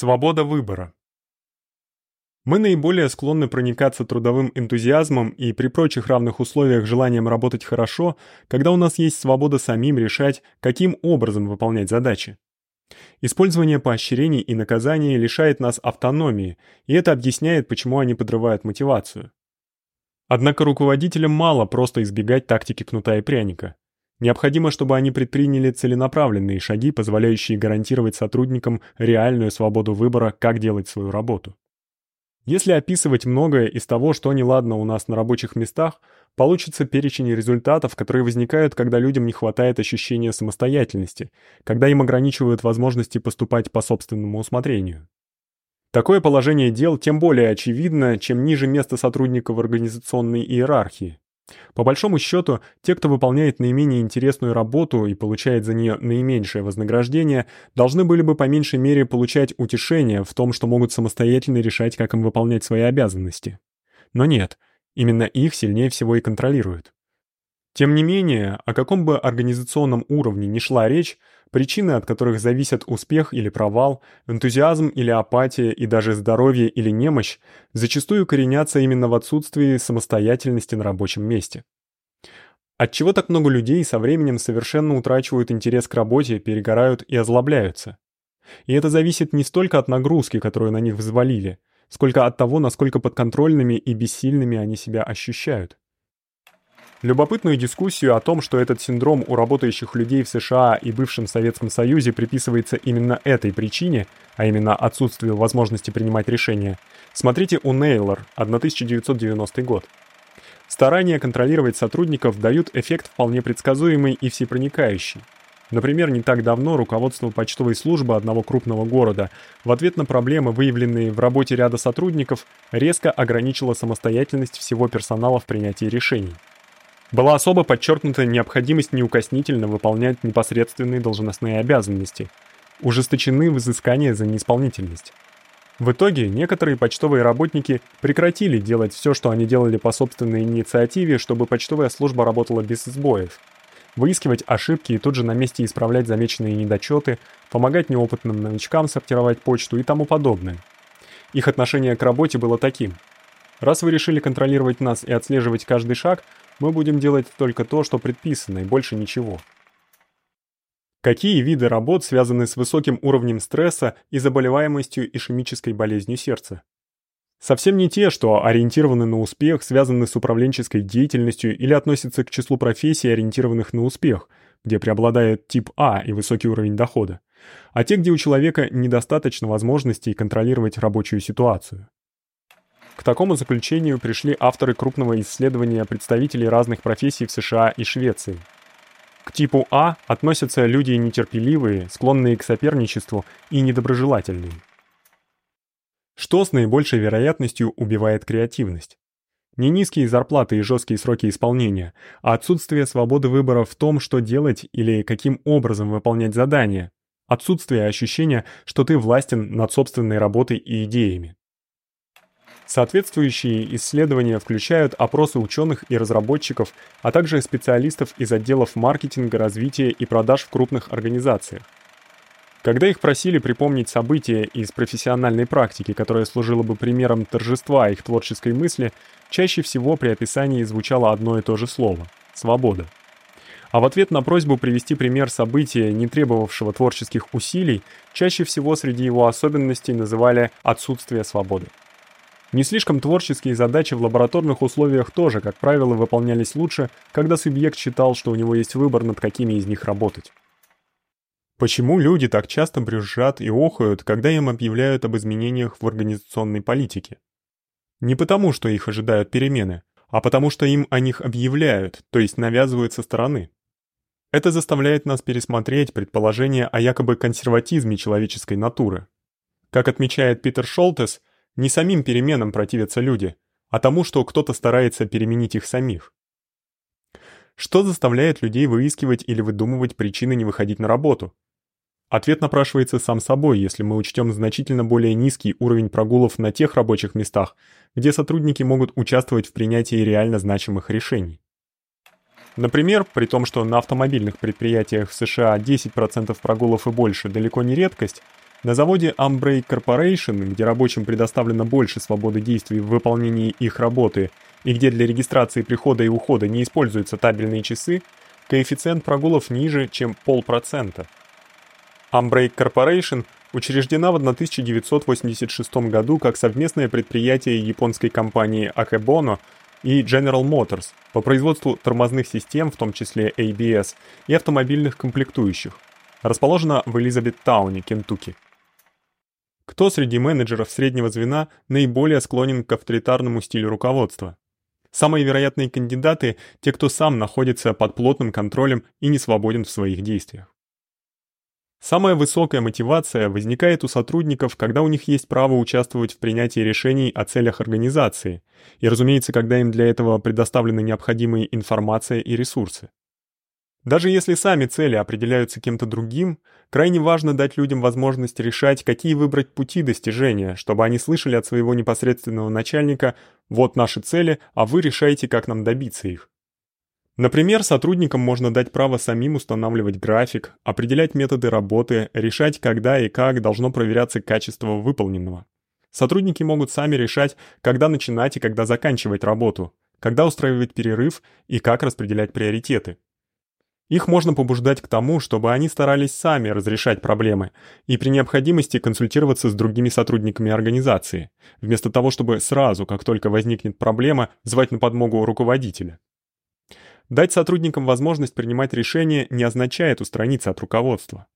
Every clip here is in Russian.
Свобода выбора. Мы наиболее склонны проникаться трудовым энтузиазмом и при прочих равных условиях желанием работать хорошо, когда у нас есть свобода самим решать, каким образом выполнять задачи. Использование поощрений и наказаний лишает нас автономии, и это объясняет, почему они подрывают мотивацию. Однако руководителям мало просто избегать тактики кнута и пряника. Необходимо, чтобы они предприняли целенаправленные шаги, позволяющие гарантировать сотрудникам реальную свободу выбора, как делать свою работу. Если описывать многое из того, что неладно у нас на рабочих местах, получится перечень результатов, которые возникают, когда людям не хватает ощущения самостоятельности, когда им ограничивают возможности поступать по собственному усмотрению. Такое положение дел тем более очевидно, чем ниже место сотрудника в организационной иерархии. По большому счету, те, кто выполняет наименее интересную работу и получает за нее наименьшее вознаграждение, должны были бы по меньшей мере получать утешение в том, что могут самостоятельно решать, как им выполнять свои обязанности. Но нет, именно их сильнее всего и контролируют. Тем не менее, о каком бы организационном уровне ни шла речь, причины, от которых зависят успех или провал, энтузиазм или апатия и даже здоровье или немощь, зачастую коренятся именно в отсутствии самостоятельности на рабочем месте. Отчего так много людей со временем совершенно утрачивают интерес к работе, перегорают и озлобляются? И это зависит не столько от нагрузки, которую на них взвалили, сколько от того, насколько подконтрольными и бессильными они себя ощущают. Любопытную дискуссию о том, что этот синдром у работающих людей в США и бывшем Советском Союзе приписывается именно этой причине, а именно отсутствию возможности принимать решения, смотрите у Нейлор, 1990 год. Старания контролировать сотрудников дают эффект вполне предсказуемый и всепроникающий. Например, не так давно руководство почтовой службы одного крупного города в ответ на проблемы, выявленные в работе ряда сотрудников, резко ограничило самостоятельность всего персонала в принятии решений. Была особо подчеркнута необходимость неукоснительно выполнять непосредственные должностные обязанности, ужесточены взыскания за неисполнительность. В итоге некоторые почтовые работники прекратили делать все, что они делали по собственной инициативе, чтобы почтовая служба работала без сбоев. Выискивать ошибки и тут же на месте исправлять замеченные недочеты, помогать неопытным новичкам сортировать почту и тому подобное. Их отношение к работе было таким: раз вы решили контролировать нас и отслеживать каждый шаг, мы будем делать только то, что предписано, и больше ничего. Какие виды работ связаны с высоким уровнем стресса и заболеваемостью ишемической болезнью сердца? Совсем не те, что ориентированы на успех, связаны с управленческой деятельностью или относятся к числу профессий, ориентированных на успех, где преобладает тип А и высокий уровень дохода, а те, где у человека недостаточно возможностей контролировать рабочую ситуацию. К такому заключению пришли авторы крупного исследования представителей разных профессий в США и Швеции. К типу А относятся люди нетерпеливые, склонные к соперничеству и недоброжелательные. Что с наибольшей вероятностью убивает креативность? Не низкие зарплаты и жесткие сроки исполнения, а отсутствие свободы выбора в том, что делать или каким образом выполнять задания, отсутствие ощущения, что ты властен над собственной работой и идеями. Соответствующие исследования включают опросы ученых и разработчиков, а также специалистов из отделов маркетинга, развития и продаж в крупных организациях. Когда их просили припомнить события из профессиональной практики, которое служило бы примером торжества их творческой мысли, чаще всего при описании звучало одно и то же слово свобода. А в ответ на просьбу привести пример события, не требовавшего творческих усилий, чаще всего среди его особенностей называли отсутствие свободы. Не слишком творческие задачи в лабораторных условиях тоже, как правило, выполнялись лучше, когда субъект считал, что у него есть выбор, над какими из них работать. Почему люди так часто брюзжат и охают, когда им объявляют об изменениях в организационной политике? Не потому, что их ожидают перемены, а потому что им о них объявляют, то есть навязывают со стороны. Это заставляет нас пересмотреть предположение о якобы консерватизме человеческой натуры. Как отмечает Питер Шолтес, не самим переменам противятся люди, а тому, что кто-то старается переменить их самих. Что заставляет людей выискивать или выдумывать причины не выходить на работу? Ответ напрашивается сам собой, если мы учтем значительно более низкий уровень прогулов на тех рабочих местах, где сотрудники могут участвовать в принятии реально значимых решений. Например, при том, что на автомобильных предприятиях в США 10% прогулов и больше далеко не редкость, На заводе Ambrake Corporation, где рабочим предоставлено больше свободы действий в выполнении их работы и где для регистрации прихода и ухода не используются табельные часы, коэффициент прогулов ниже, чем полпроцента. Ambrake Corporation учреждена в 1986 году как совместное предприятие японской компании Akebono и General Motors по производству тормозных систем, в том числе ABS, и автомобильных комплектующих. Расположена в Элизабеттауне, Кентукки. Кто среди менеджеров среднего звена наиболее склонен к авторитарному стилю руководства? Самые вероятные кандидаты те, кто сам находится под плотным контролем и не свободен в своих действиях. Самая высокая мотивация возникает у сотрудников, когда у них есть право участвовать в принятии решений о целях организации, и, разумеется, когда им для этого предоставлены необходимые информация и ресурсы. Даже если сами цели определяются кем-то другим, крайне важно дать людям возможность решать, какие выбрать пути достижения, чтобы они слышали от своего непосредственного начальника «вот наши цели, а вы решаете, как нам добиться их». Например, сотрудникам можно дать право самим устанавливать график, определять методы работы, решать, когда и как должно проверяться качество выполненного. Сотрудники могут сами решать, когда начинать и когда заканчивать работу, когда устраивать перерыв и как распределять приоритеты. Их можно побуждать к тому, чтобы они старались сами разрешать проблемы и при необходимости консультироваться с другими сотрудниками организации, вместо того, чтобы сразу, как только возникнет проблема, звать на подмогу руководителя. Дать сотрудникам возможность принимать решения не означает устраниться от руководства.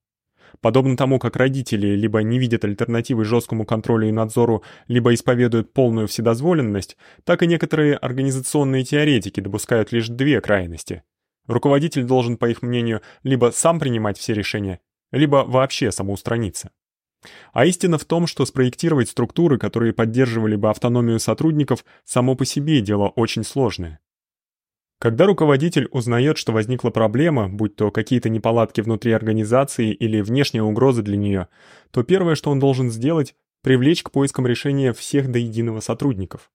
Подобно тому, как родители либо не видят альтернативы жесткому контролю и надзору, либо исповедуют полную вседозволенность, так и некоторые организационные теоретики допускают лишь две крайности Руководитель должен, по их мнению, либо сам принимать все решения, либо вообще самоустраниться. А истина в том, что спроектировать структуры, которые поддерживали бы автономию сотрудников, само по себе дело очень сложное. Когда руководитель узнает, что возникла проблема, будь то какие-то неполадки внутри организации или внешняя угроза для нее, то первое, что он должен сделать, привлечь к поискам решения всех до единого сотрудников.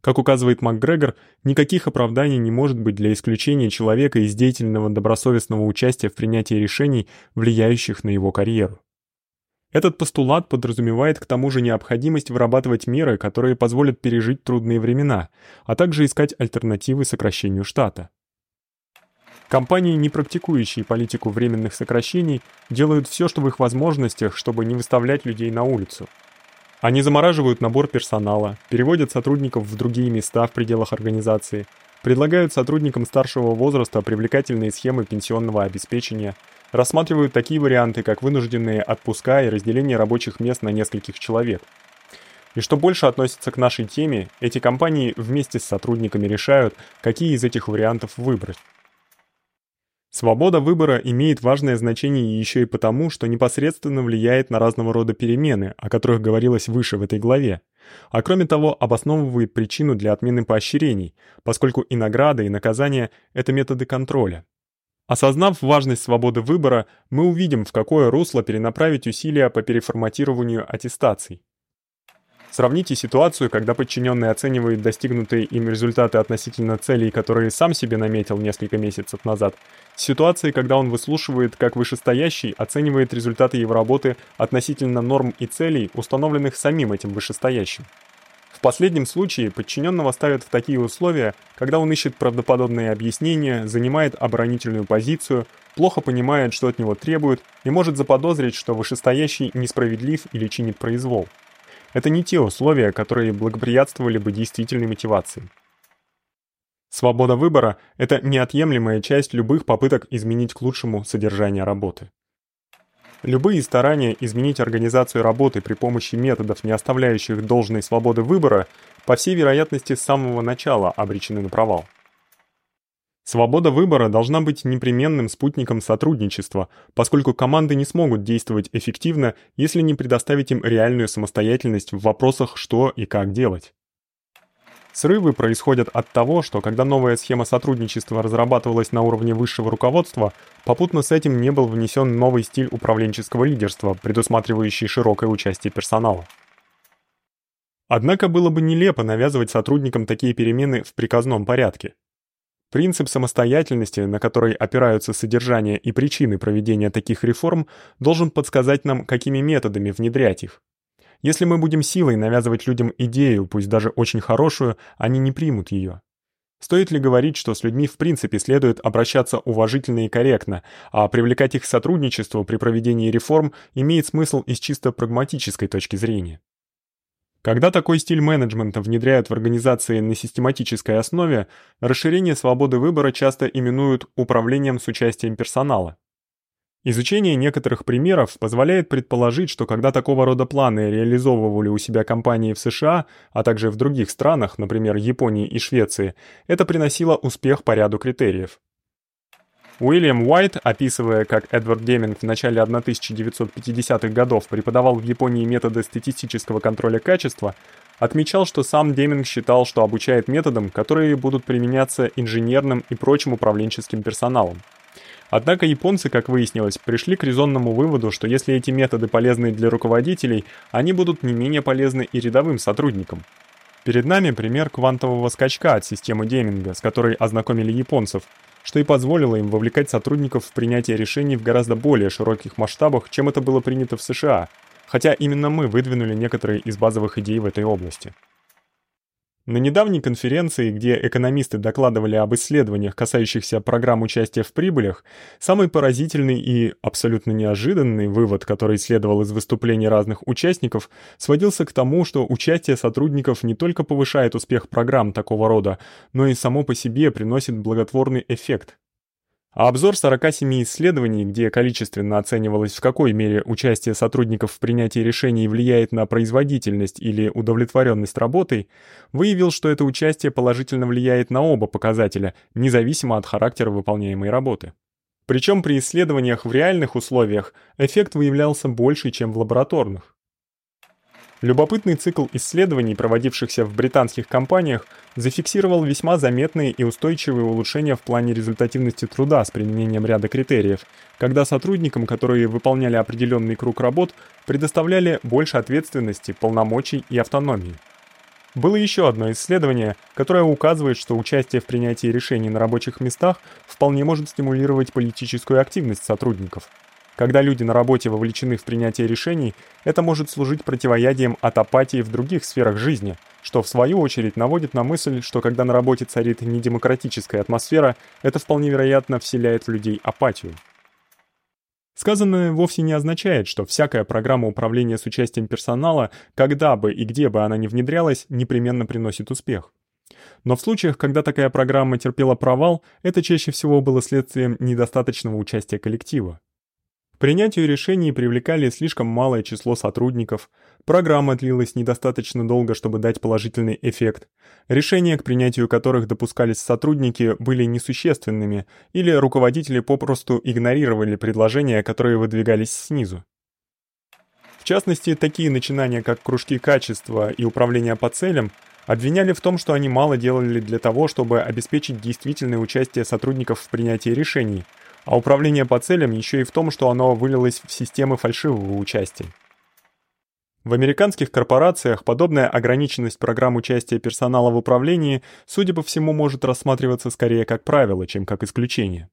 Как указывает МакГрегор, никаких оправданий не может быть для исключения человека из деятельного добросовестного участия в принятии решений, влияющих на его карьеру. Этот постулат подразумевает к тому же необходимость вырабатывать меры, которые позволят пережить трудные времена, а также искать альтернативы сокращению штата. Компании, не практикующие политику временных сокращений, делают все, что в их возможностях, чтобы не выставлять людей на улицу. Они замораживают набор персонала, переводят сотрудников в другие места в пределах организации, предлагают сотрудникам старшего возраста привлекательные схемы пенсионного обеспечения, рассматривают такие варианты, как вынужденные отпуска и разделение рабочих мест на нескольких человек. И что больше относится к нашей теме, эти компании вместе с сотрудниками решают, какие из этих вариантов выбрать. Свобода выбора имеет важное значение еще и потому, что непосредственно влияет на разного рода перемены, о которых говорилось выше в этой главе. А кроме того, обосновывает причину для отмены поощрений, поскольку и награды, и наказания это методы контроля. Осознав важность свободы выбора, мы увидим, в какое русло перенаправить усилия по переформатированию аттестаций. Сравните ситуацию, когда подчиненный оценивает достигнутые им результаты относительно целей, которые сам себе наметил несколько месяцев назад, с ситуацией, когда он выслушивает, как вышестоящий оценивает результаты его работы относительно норм и целей, установленных самим этим вышестоящим. В последнем случае подчиненного ставят в такие условия, когда он ищет правдоподобные объяснения, занимает оборонительную позицию, плохо понимает, что от него требуют, и может заподозрить, что вышестоящий несправедлив или чинит произвол. Это не те условия, которые благоприятствовали бы действительной мотивации. Свобода выбора это неотъемлемая часть любых попыток изменить к лучшему содержание работы. Любые старания изменить организацию работы при помощи методов, не оставляющих должной свободы выбора, по всей вероятности с самого начала обречены на провал. Свобода выбора должна быть непременным спутником сотрудничества, поскольку команды не смогут действовать эффективно, если не предоставить им реальную самостоятельность в вопросах, что и как делать. Срывы происходят от того, что когда новая схема сотрудничества разрабатывалась на уровне высшего руководства, попутно с этим не был внесен новый стиль управленческого лидерства, предусматривающий широкое участие персонала. Однако было бы нелепо навязывать сотрудникам такие перемены в приказном порядке. Принцип самостоятельности, на который опираются содержание и причины проведения таких реформ, должен подсказать нам, какими методами внедрять их. Если мы будем силой навязывать людям идею, пусть даже очень хорошую, они не примут её. Стоит ли говорить, что с людьми в принципе следует обращаться уважительно и корректно, а привлекать их к сотрудничеству при проведении реформ имеет смысл из чисто прагматической точки зрения? Когда такой стиль менеджмента внедряют в организации на систематической основе, расширение свободы выбора часто именуют управлением с участием персонала. Изучение некоторых примеров позволяет предположить, что когда такого рода планы реализовывали у себя компании в США, а также в других странах, например, Японии и Швеции, это приносило успех по ряду критериев. Уильям Уайт, описывая, как Эдвард Деминг в начале 1950-х годов преподавал в Японии методы статистического контроля качества, отмечал, что сам Деминг считал, что обучает методам, которые будут применяться инженерным и прочим управленческим персоналом. Однако японцы, как выяснилось, пришли к резонному выводу, что если эти методы полезны для руководителей, они будут не менее полезны и рядовым сотрудникам. Перед нами пример квантового скачка от системы Деминга, с которой ознакомили японцев – что и позволило им вовлекать сотрудников в принятие решений в гораздо более широких масштабах, чем это было принято в США, хотя именно мы выдвинули некоторые из базовых идей в этой области. На недавней конференции, где экономисты докладывали об исследованиях, касающихся программ участия в прибылях, самый поразительный и абсолютно неожиданный вывод, который следовал из выступлений разных участников, сводился к тому, что участие сотрудников не только повышает успех программ такого рода, но и само по себе приносит благотворный эффект. А обзор 47 исследований, где количественно оценивалось, в какой мере участие сотрудников в принятии решений влияет на производительность или удовлетворенность работой, выявил, что это участие положительно влияет на оба показателя, независимо от характера выполняемой работы. Причем при исследованиях в реальных условиях эффект выявлялся больше, чем в лабораторных. Любопытный цикл исследований, проводившихся в британских компаниях, зафиксировал весьма заметные и устойчивые улучшения в плане результативности труда с применением ряда критериев, когда сотрудникам, которые выполняли определенный круг работ, предоставляли больше ответственности, полномочий и автономии. Было еще одно исследование, которое указывает, что участие в принятии решений на рабочих местах вполне может стимулировать политическую активность сотрудников – когда люди на работе вовлечены в принятие решений, это может служить противоядием от апатии в других сферах жизни, что в свою очередь наводит на мысль, что когда на работе царит недемократическая атмосфера, это вполне вероятно вселяет в людей апатию. Сказанное вовсе не означает, что всякая программа управления с участием персонала, когда бы и где бы она ни внедрялась, непременно приносит успех. Но в случаях, когда такая программа терпела провал, это чаще всего было следствием недостаточного участия коллектива принятию решений привлекали слишком малое число сотрудников, программа длилась недостаточно долго, чтобы дать положительный эффект, решения, к принятию которых допускались сотрудники, были несущественными, или руководители попросту игнорировали предложения, которые выдвигались снизу. В частности, такие начинания, как кружки качества и управление по целям, обвиняли в том, что они мало делали для того, чтобы обеспечить действительное участие сотрудников в принятии решений – а управление по целям еще и в том, что оно вылилось в системы фальшивого участия. В американских корпорациях подобная ограниченность программ участия персонала в управлении, судя по всему, может рассматриваться скорее как правило, чем как исключение.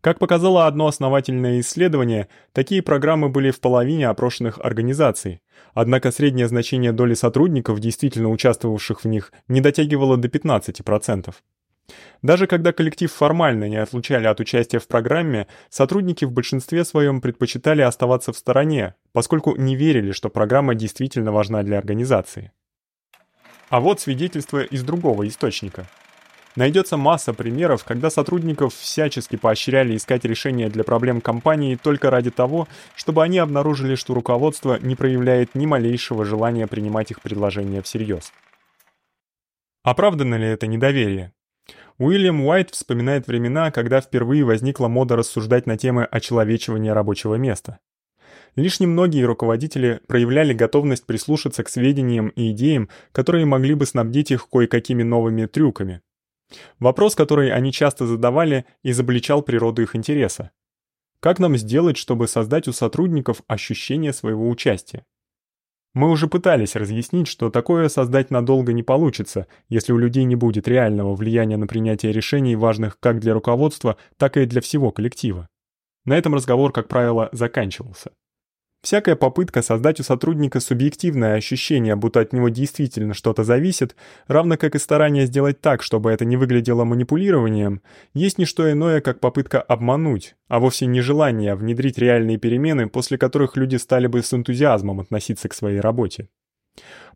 Как показало одно основательное исследование, такие программы были в половине опрошенных организаций. Однако среднее значение доли сотрудников, действительно участвовавших в них, не дотягивало до 15%. Даже когда коллектив формально не отлучали от участия в программе, сотрудники в большинстве своем предпочитали оставаться в стороне, поскольку не верили, что программа действительно важна для организации. А вот свидетельство из другого источника. Найдется масса примеров, когда сотрудников всячески поощряли искать решения для проблем компании только ради того, чтобы они обнаружили, что руководство не проявляет ни малейшего желания принимать их предложения всерьез. Оправдано ли это недоверие? Уильям Уайт вспоминает времена, когда впервые возникла мода рассуждать на темы очеловечивания рабочего места. Лишь немногие руководители проявляли готовность прислушаться к сведениям и идеям, которые могли бы снабдить их кое-какими новыми трюками. Вопрос, который они часто задавали, изобличал природу их интереса. Как нам сделать, чтобы создать у сотрудников ощущение своего участия? Мы уже пытались разъяснить, что такое создать надолго не получится, если у людей не будет реального влияния на принятие решений, важных как для руководства, так и для всего коллектива. На этом разговор, как правило, заканчивался. Всякая попытка создать у сотрудника субъективное ощущение, будто от него действительно что-то зависит, равно как и старание сделать так, чтобы это не выглядело манипулированием, есть не что иное, как попытка обмануть, а вовсе не желание внедрить реальные перемены, после которых люди стали бы с энтузиазмом относиться к своей работе.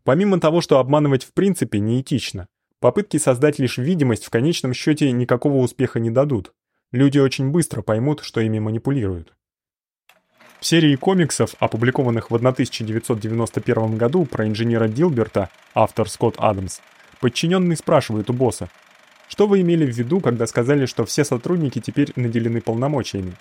Помимо того, что обманывать в принципе неэтично, попытки создать лишь видимость в конечном счете никакого успеха не дадут. Люди очень быстро поймут, что ими манипулируют. В серии комиксов, опубликованных в 1991 году про инженера Дилберта, автор Скотт Адамс, подчиненный спрашивает у босса, что вы имели в виду, когда сказали, что все сотрудники теперь наделены полномочиями?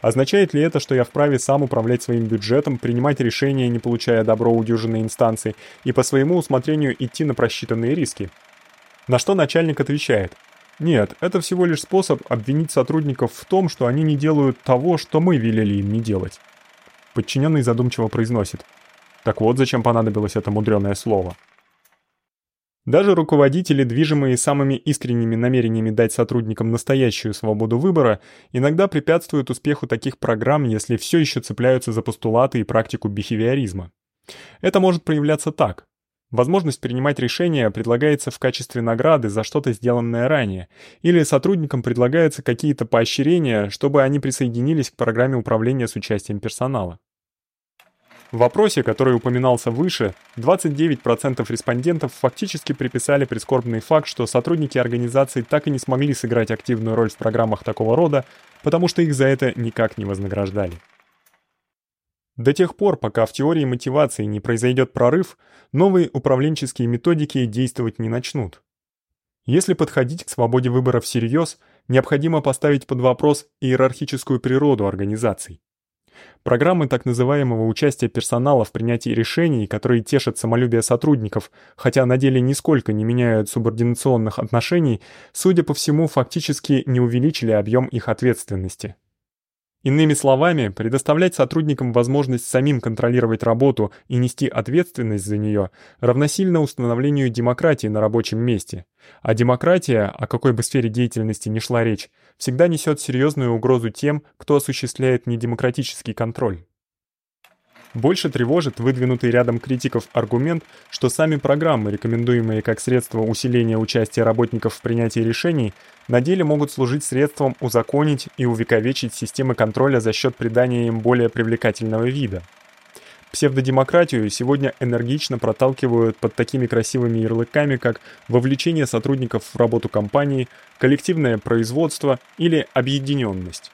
Означает ли это, что я вправе сам управлять своим бюджетом, принимать решения, не получая добро у дюжины инстанций, и по своему усмотрению идти на просчитанные риски? На что начальник отвечает: "Нет, это всего лишь способ обвинить сотрудников в том, что они не делают того, что мы велели им не делать". Подчиненный задумчиво произносит. Так вот, зачем понадобилось это мудреное слово. Даже руководители, движимые самыми искренними намерениями дать сотрудникам настоящую свободу выбора, иногда препятствуют успеху таких программ, если все еще цепляются за постулаты и практику бихевиоризма. Это может проявляться так: Возможность принимать решения предлагается в качестве награды за что-то сделанное ранее, или сотрудникам предлагаются какие-то поощрения, чтобы они присоединились к программе управления с участием персонала. В вопросе, который упоминался выше, 29% респондентов фактически приписали прискорбный факт, что сотрудники организации так и не смогли сыграть активную роль в программах такого рода, потому что их за это никак не вознаграждали. До тех пор, пока в теории мотивации не произойдет прорыв, новые управленческие методики действовать не начнут. Если подходить к свободе выбора всерьез, необходимо поставить под вопрос иерархическую природу организаций. Программы так называемого участия персонала в принятии решений, которые тешат самолюбие сотрудников, хотя на деле нисколько не меняют субординационных отношений, судя по всему, фактически не увеличили объем их ответственности. Иными словами, предоставлять сотрудникам возможность самим контролировать работу и нести ответственность за неё равносильно установлению демократии на рабочем месте. А демократия, о какой бы сфере деятельности ни шла речь, всегда несёт серьёзную угрозу тем, кто осуществляет недемократический контроль. Больше тревожит выдвинутый рядом критиков аргумент, что сами программы, рекомендуемые как средство усиления участия работников в принятии решений, на деле могут служить средством узаконить и увековечить системы контроля за счёт придания им более привлекательного вида. Псевдодемократию сегодня энергично проталкивают под такими красивыми ярлыками, как вовлечение сотрудников в работу компании, коллективное производство или объединённость.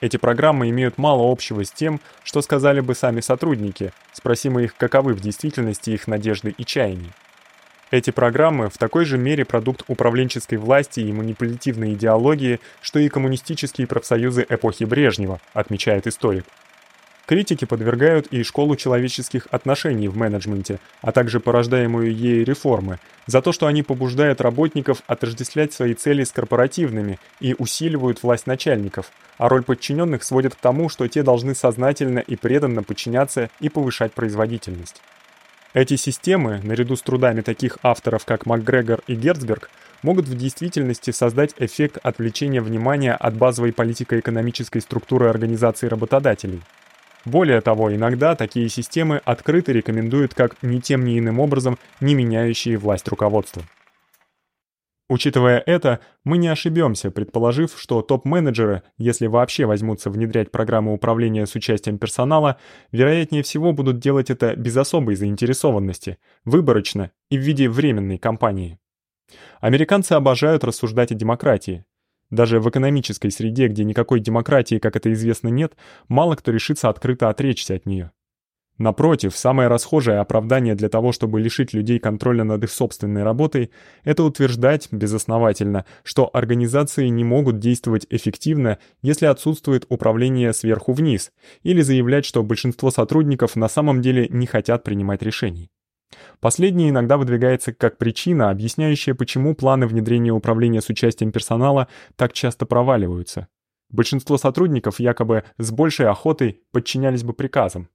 Эти программы имеют мало общего с тем, что сказали бы сами сотрудники, спросим их, каковы в действительности их надежды и чаяния. Эти программы в такой же мере продукт управленческой власти и манипулятивной идеологии, что и коммунистические профсоюзы эпохи Брежнева, отмечает историк. Критики подвергают и школу человеческих отношений в менеджменте, а также порождаемую ею реформы, за то, что они побуждают работников отождествлять свои цели с корпоративными и усиливают власть начальников, а роль подчиненных сводят к тому, что те должны сознательно и преданно подчиняться и повышать производительность. Эти системы, наряду с трудами таких авторов, как МакГрегор и Герцберг, могут в действительности создать эффект отвлечения внимания от базовой политико-экономической структуры организации работодателей – более того, иногда такие системы открыто рекомендуют как ни тем ни иным образом не меняющие власть руководства. Учитывая это, мы не ошибемся, предположив, что топ-менеджеры, если вообще возьмутся внедрять программы управления с участием персонала, вероятнее всего будут делать это без особой заинтересованности, выборочно и в виде временной кампании. Американцы обожают рассуждать о демократии, даже в экономической среде, где никакой демократии, как это известно, нет, мало кто решится открыто отречься от неё. Напротив, самое расхожее оправдание для того, чтобы лишить людей контроля над их собственной работой, это утверждать безосновательно, что организации не могут действовать эффективно, если отсутствует управление сверху вниз, или заявлять, что большинство сотрудников на самом деле не хотят принимать решений. Последнее иногда выдвигается как причина, объясняющая, почему планы внедрения управления с участием персонала так часто проваливаются. Большинство сотрудников якобы с большей охотой подчинялись бы приказам.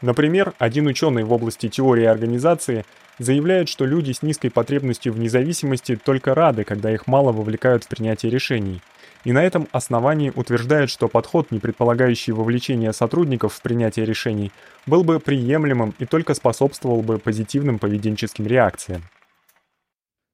Например, один ученый в области теории организации заявляет, что люди с низкой потребностью в независимости только рады, когда их мало вовлекают в принятие решений. И на этом основании утверждает, что подход, не предполагающий вовлечение сотрудников в принятие решений, был бы приемлемым и только способствовал бы позитивным поведенческим реакциям.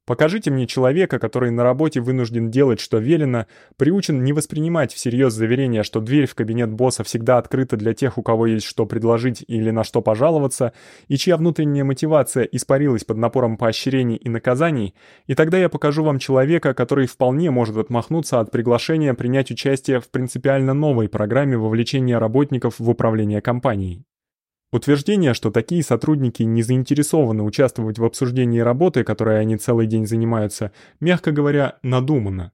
Покажите мне человека, который на работе вынужден делать, что велено, приучен не воспринимать всерьез заверение, что дверь в кабинет босса всегда открыта для тех, у кого есть что предложить или на что пожаловаться, и чья внутренняя мотивация испарилась под напором поощрений и наказаний, и тогда я покажу вам человека, который вполне может отмахнуться от приглашения принять участие в принципиально новой программе вовлечения работников в управление компанией. Утверждение, что такие сотрудники не заинтересованы участвовать в обсуждении работы, которой они целый день занимаются, мягко говоря, надумано.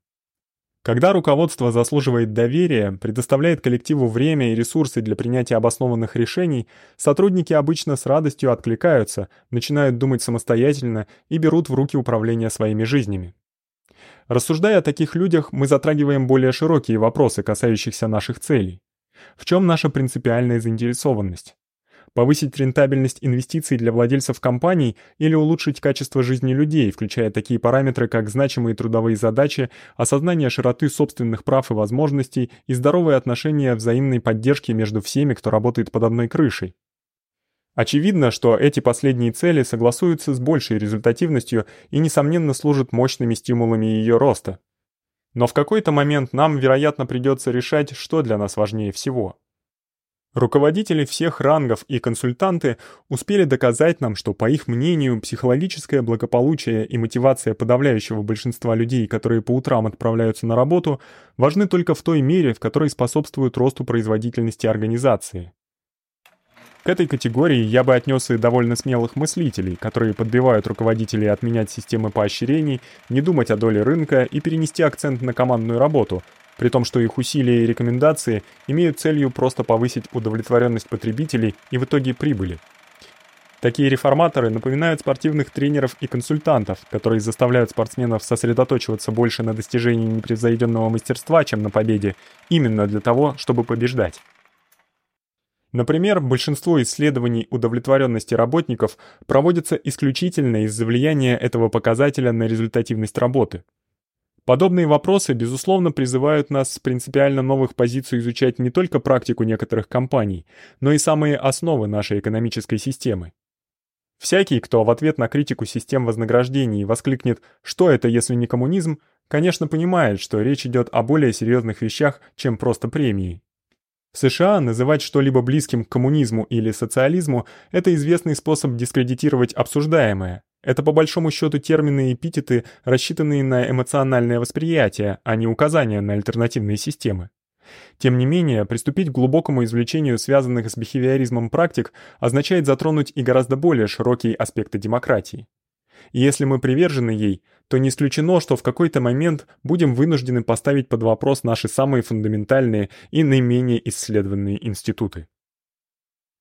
Когда руководство заслуживает доверия, предоставляет коллективу время и ресурсы для принятия обоснованных решений, сотрудники обычно с радостью откликаются, начинают думать самостоятельно и берут в руки управление своими жизнями. Рассуждая о таких людях, мы затрагиваем более широкие вопросы, касающиеся наших целей. В чем наша принципиальная заинтересованность? Повысить рентабельность инвестиций для владельцев компаний или улучшить качество жизни людей, включая такие параметры, как значимые трудовые задачи, осознание широты собственных прав и возможностей и здоровые отношения взаимной поддержки между всеми, кто работает под одной крышей. Очевидно, что эти последние цели согласуются с большей результативностью и несомненно служат мощными стимулами её роста. Но в какой-то момент нам, вероятно, придётся решать, что для нас важнее всего. Руководители всех рангов и консультанты успели доказать нам, что по их мнению психологическое благополучие и мотивация подавляющего большинства людей, которые по утрам отправляются на работу, важны только в той мере, в которой способствуют росту производительности организации. К этой категории я бы отнёс и довольно смелых мыслителей, которые подбивают руководителей отменять системы поощрений, не думать о доле рынка и перенести акцент на командную работу, при том, что их усилия и рекомендации имеют целью просто повысить удовлетворенность потребителей и в итоге прибыли. Такие реформаторы напоминают спортивных тренеров и консультантов, которые заставляют спортсменов сосредоточиваться больше на достижении непревзойденного мастерства, чем на победе, именно для того, чтобы побеждать. Например, большинство исследований удовлетворенности работников проводятся исключительно из-за влияния этого показателя на результативность работы. Подобные вопросы, безусловно, призывают нас с принципиально новых позиций изучать не только практику некоторых компаний, но и самые основы нашей экономической системы. Всякий, кто в ответ на критику систем вознаграждений воскликнет «что это, если не коммунизм?», конечно, понимает, что речь идёт о более серьёзных вещах, чем просто премии. В США называть что-либо близким к коммунизму или социализму это известный способ дискредитировать обсуждаемое, это по большому счёту термины и эпитеты, рассчитанные на эмоциональное восприятие, а не указания на альтернативные системы. Тем не менее, приступить к глубокому извлечению связанных с бихевиоризмом практик означает затронуть и гораздо более широкие аспекты демократии. И если мы привержены ей, то не исключено, что в какой-то момент будем вынуждены поставить под вопрос наши самые фундаментальные и наименее исследованные институты.